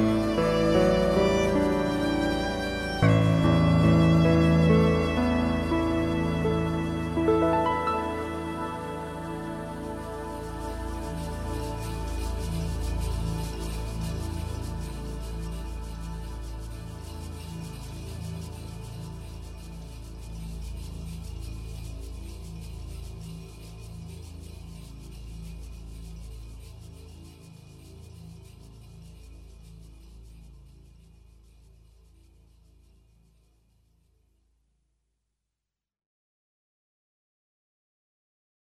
Música